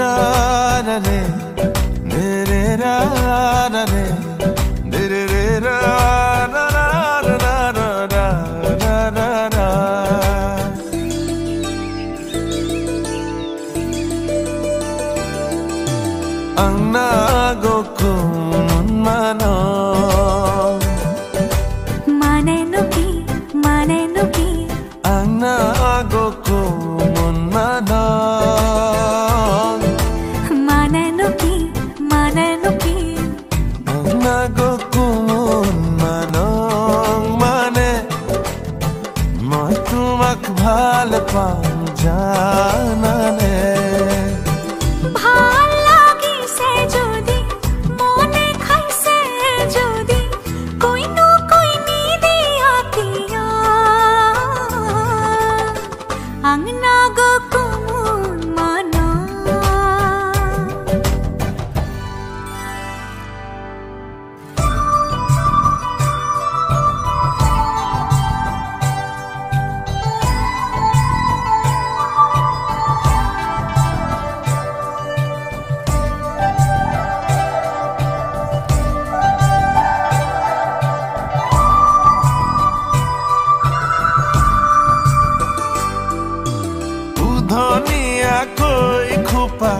रे मेरे रा रे ang nago ang nago ধনিয়া কই খুপা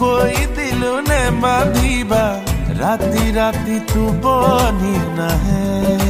কই দিলু নে মাধিবা ৰাতি ৰাতি তু বনি নাহে।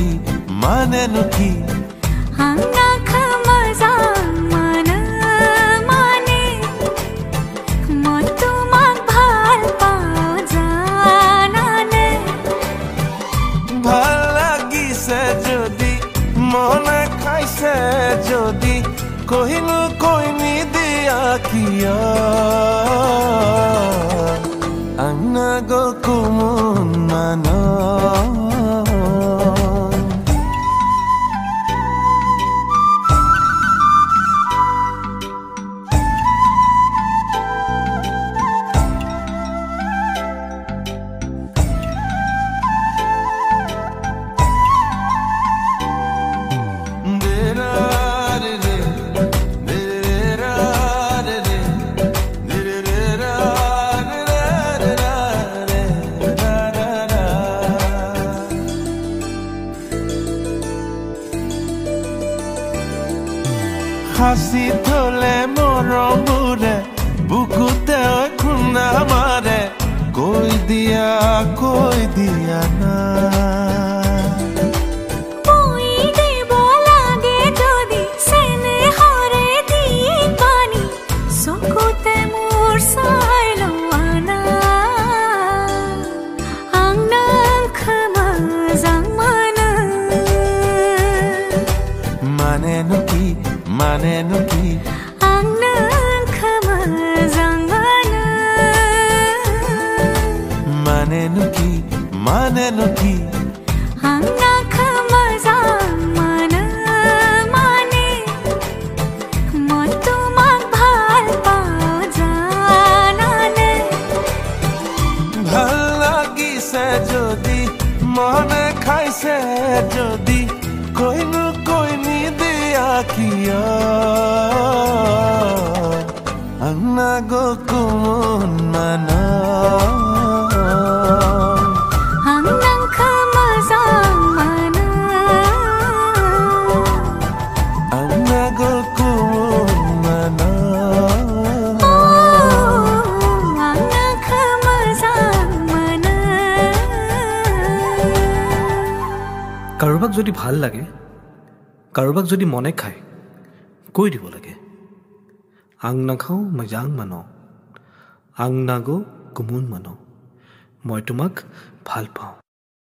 ನುಡಿ ಮನ ನುಡಿ ಅಂಗಾಖ ಮಜಾ ভালো পাওঁ ভালো লাগিছে যদি মনে খাইছে যদি কহিলো কৈ নিদিয়া কিয় আংনা গো কুমুন মানা হাসি থলে মৰমবোৰে বুকুতে খুন্দা মাৰে কৈ দিয়া কৈ দিয়া না। 만에 눈이 악난 가마장만은 만에 눈이 만에 눈이 악난 가마장만은 만에 모두만 발빠자나네 발라기 세조디 মনে খাইছে kia na go kumun mana যদি ভাল লাগে কাৰোবাক যদি মনে খায় কৈ দিব লাগে। আং নাখাওঁ মই যাং মান। আং নাগো কুমুন মানো। মই তোমাক ভাল পাওঁ।